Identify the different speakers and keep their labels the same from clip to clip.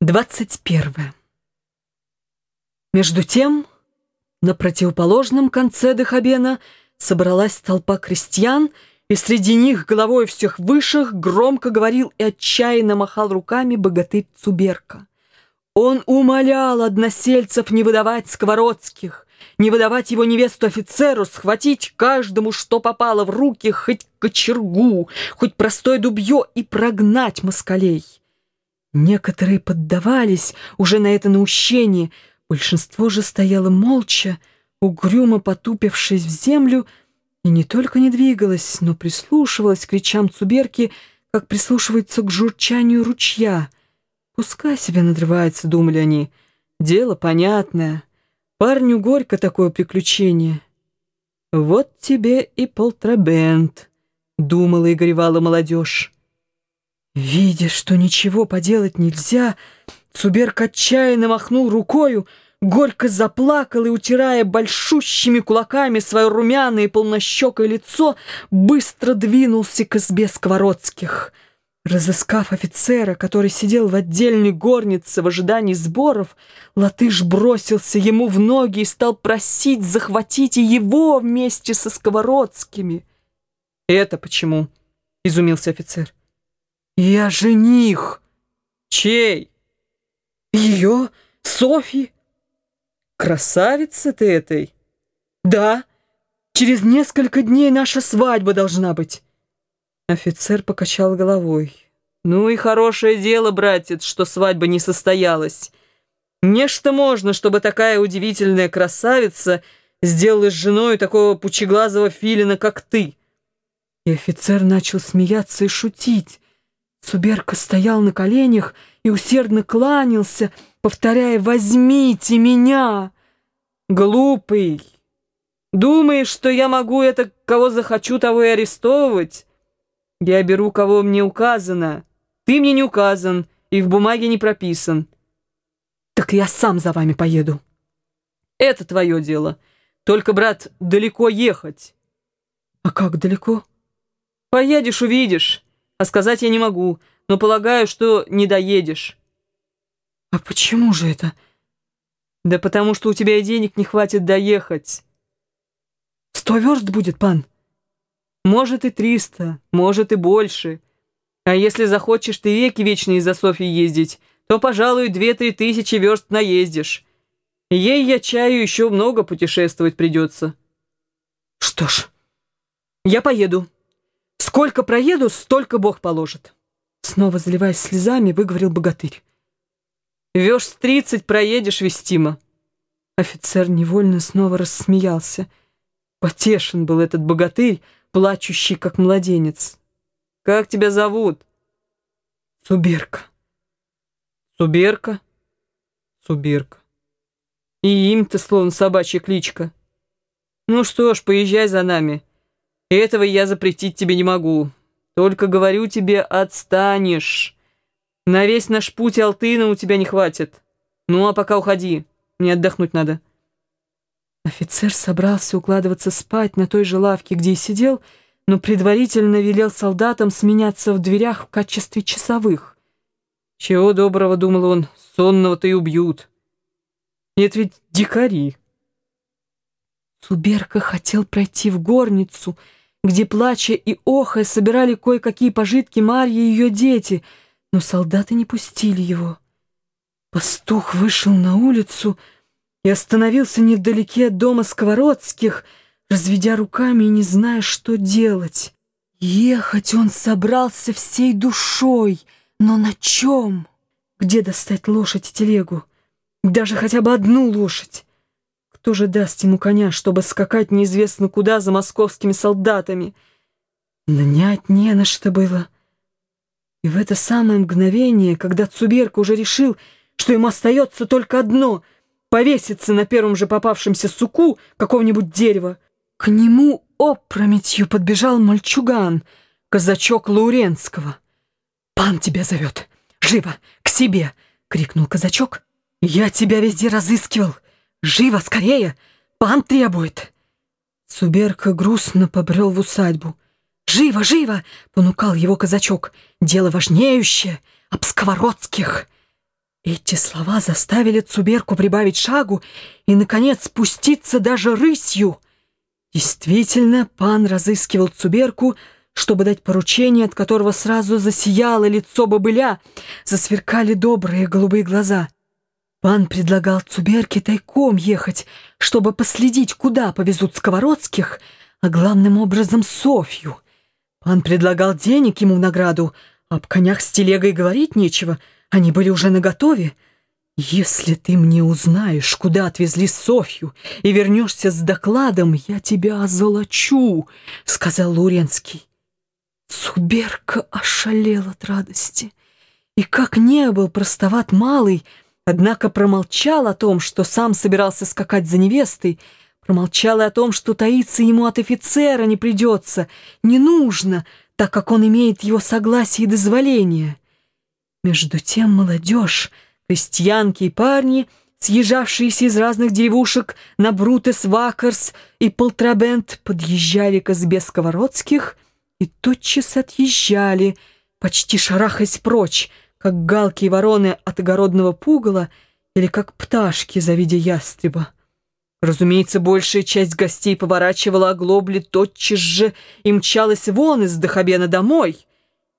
Speaker 1: 21. Между тем, на противоположном конце Дехабена собралась толпа крестьян, и среди них головой всех высших громко говорил и отчаянно махал руками богатырь Цуберка. Он умолял односельцев не выдавать сковородских, не выдавать его невесту офицеру, схватить каждому, что попало в руки, хоть кочергу, хоть простое дубье и прогнать москалей. Некоторые поддавались уже на это наущение, большинство же стояло молча, угрюмо потупившись в землю, и не только не двигалось, но прислушивалась к речам Цуберки, как прислушивается к журчанию ручья. «Пускай себе надрывается», — думали они, — «дело понятное. Парню горько такое приключение». «Вот тебе и полтрабент», — думала и горевала молодежь. Видя, что ничего поделать нельзя, Цуберк отчаянно махнул рукою, горько заплакал и, утирая большущими кулаками свое румяное полнощекое лицо, быстро двинулся к избе сковородских. Разыскав офицера, который сидел в отдельной горнице в ожидании сборов, латыш бросился ему в ноги и стал просить захватить его вместе со сковородскими. «Это почему?» — изумился офицер. «Я жених!» «Чей?» «Ее? Софьи?» «Красавица ты этой?» «Да, через несколько дней наша свадьба должна быть». Офицер покачал головой. «Ну и хорошее дело, братец, что свадьба не состоялась. Нечто можно, чтобы такая удивительная красавица сделалась женой такого пучеглазого филина, как ты». И офицер начал смеяться и шутить. Цуберка стоял на коленях и усердно кланялся, повторяя «Возьмите меня!» «Глупый! Думаешь, что я могу это, кого захочу, того и арестовывать? Я беру, кого мне указано. Ты мне не указан и в бумаге не прописан. Так я сам за вами поеду. Это твое дело. Только, брат, далеко ехать. А как далеко? Поедешь, увидишь. А сказать я не могу, но полагаю, что не доедешь. А почему же это? Да потому что у тебя и денег не хватит доехать. Сто верст будет, пан? Может и триста, может и больше. А если захочешь ты веки вечные за Софьей ездить, то, пожалуй, две-три тысячи верст наездишь. Ей я чаю еще много путешествовать придется. Что ж, я поеду. Сколько проеду, столько Бог положит. Снова заливаясь слезами, выговорил богатырь. Вёж тридцать проедешь, вестимо. Офицер невольно снова рассмеялся. Потешен был этот богатырь, плачущий, как младенец. «Как тебя зовут?» «Суберка». «Суберка?» «Суберка». «И им-то словно собачья кличка». «Ну что ж, поезжай за нами». Этого я запретить тебе не могу. Только говорю тебе, отстанешь. На весь наш путь Алтына у тебя не хватит. Ну, а пока уходи. Мне отдохнуть надо». Офицер собрался укладываться спать на той же лавке, где и сидел, но предварительно велел солдатам сменяться в дверях в качестве часовых. Чего доброго, думал он, сонного-то и убьют. Нет ведь дикари. Суберка хотел пройти в горницу — где, плача и охая, собирали кое-какие пожитки Марьи и ее дети, но солдаты не пустили его. Пастух вышел на улицу и остановился невдалеке от дома Сковородских, разведя руками и не зная, что делать. Ехать он собрался всей душой, но на чем? Где достать лошадь и телегу? Даже хотя бы одну лошадь. Кто же даст ему коня, чтобы скакать неизвестно куда за московскими солдатами? Нанять не на что было. И в это самое мгновение, когда Цуберка уже решил, что ему остается только одно — повеситься на первом же попавшемся суку какого-нибудь дерева, к нему опрометью подбежал мальчуган, казачок Лауренского. «Пан тебя зовет! Живо! К себе!» — крикнул казачок. «Я тебя везде разыскивал!» Живо, скорее! Пан требует!» Суберка грустно побрел в усадьбу. «Живо, живо!» — понукал его казачок. «Дело важнеющее, об сковородских!» Эти слова заставили Цуберку прибавить шагу и, наконец, спуститься даже рысью. Действительно, пан разыскивал Цуберку, чтобы дать поручение, от которого сразу засияло лицо бобыля, засверкали добрые голубые глаза. Пан предлагал Цуберке тайком ехать, чтобы последить, куда повезут сковородских, а главным образом Софью. Пан предлагал денег ему в награду, об конях с телегой говорить нечего, они были уже наготове. «Если ты мне узнаешь, куда отвезли Софью, и вернешься с докладом, я тебя озолочу», — сказал Луренский. Цуберка ошалел от радости. И как не был простоват малый, однако промолчал о том, что сам собирался скакать за невестой, промолчал и о том, что таиться ему от офицера не придется, не нужно, так как он имеет его согласие и дозволение. Между тем молодежь, крестьянки и парни, съезжавшиеся из разных деревушек на Брутес, Вакарс и Полтрабент, подъезжали к избе сковородских и тотчас отъезжали, почти шарахаясь прочь, как галки и вороны от огородного пугала или как пташки, завидя ястреба. Разумеется, большая часть гостей поворачивала оглобли тотчас же и мчалась вон из Дахабена домой.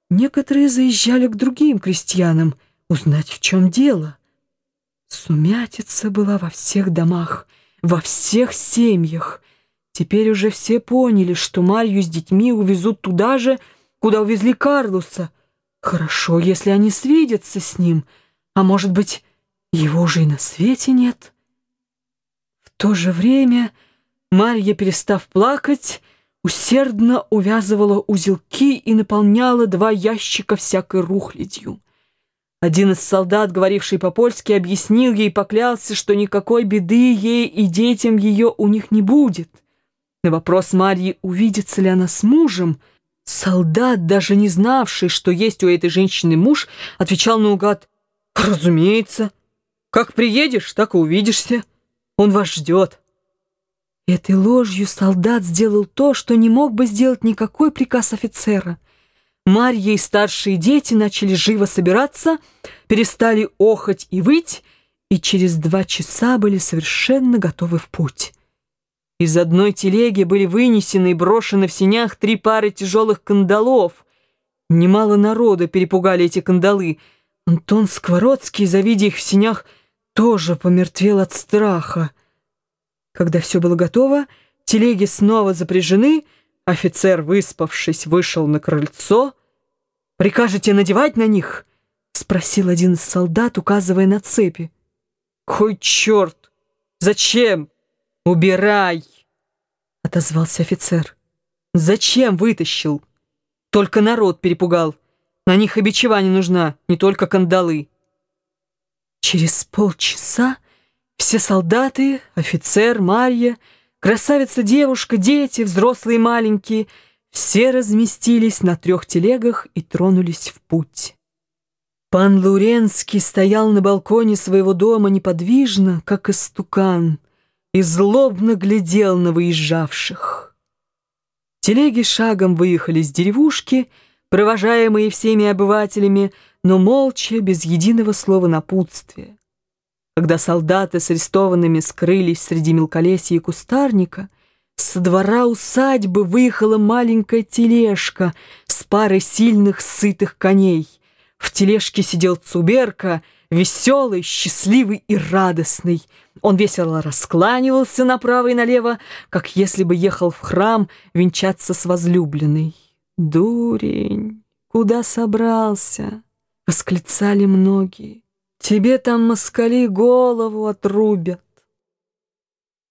Speaker 1: Некоторые заезжали к другим крестьянам узнать, в чем дело. Сумятица была во всех домах, во всех семьях. Теперь уже все поняли, что Марью с детьми увезут туда же, куда увезли Карлуса. Хорошо, если они свидятся с ним, а может быть, его же и на свете нет» то же время Марья, перестав плакать, усердно увязывала узелки и наполняла два ящика всякой рухлядью. Один из солдат, говоривший по-польски, объяснил ей и поклялся, что никакой беды ей и детям ее у них не будет. На вопрос Марьи, увидится ли она с мужем, солдат, даже не знавший, что есть у этой женщины муж, отвечал наугад, «Разумеется, как приедешь, так и увидишься». Он вас ждет». Этой ложью солдат сделал то, что не мог бы сделать никакой приказ офицера. Марья и старшие дети начали живо собираться, перестали охать и выть, и через два часа были совершенно готовы в путь. Из одной телеги были вынесены и брошены в синях три пары тяжелых кандалов. Немало народа перепугали эти кандалы. Антон Сквородский, завидя их в синях, тоже помертвел от страха. Когда все было готово, телеги снова запряжены, офицер, выспавшись, вышел на крыльцо. «Прикажете надевать на них?» — спросил один из солдат, указывая на цепи. «Кой черт! Зачем? Убирай!» — отозвался офицер. «Зачем вытащил? Только народ перепугал. На них и бичева не нужна, не только кандалы». Через полчаса все солдаты, офицер, Марья, красавица-девушка, дети, взрослые маленькие, все разместились на трех телегах и тронулись в путь. Пан Луренский стоял на балконе своего дома неподвижно, как истукан, и злобно глядел на выезжавших. Телеги шагом выехали с деревушки, провожаемые всеми обывателями, но молча, без единого слова напутствия. Когда солдаты с арестованными скрылись среди мелколесья и кустарника, со двора усадьбы выехала маленькая тележка с парой сильных сытых коней. В тележке сидел Цуберка, веселый, счастливый и радостный. Он весело раскланивался направо и налево, как если бы ехал в храм венчаться с возлюбленной. «Дурень, куда собрался?» восклицали многие. Тебе там москали голову отрубят.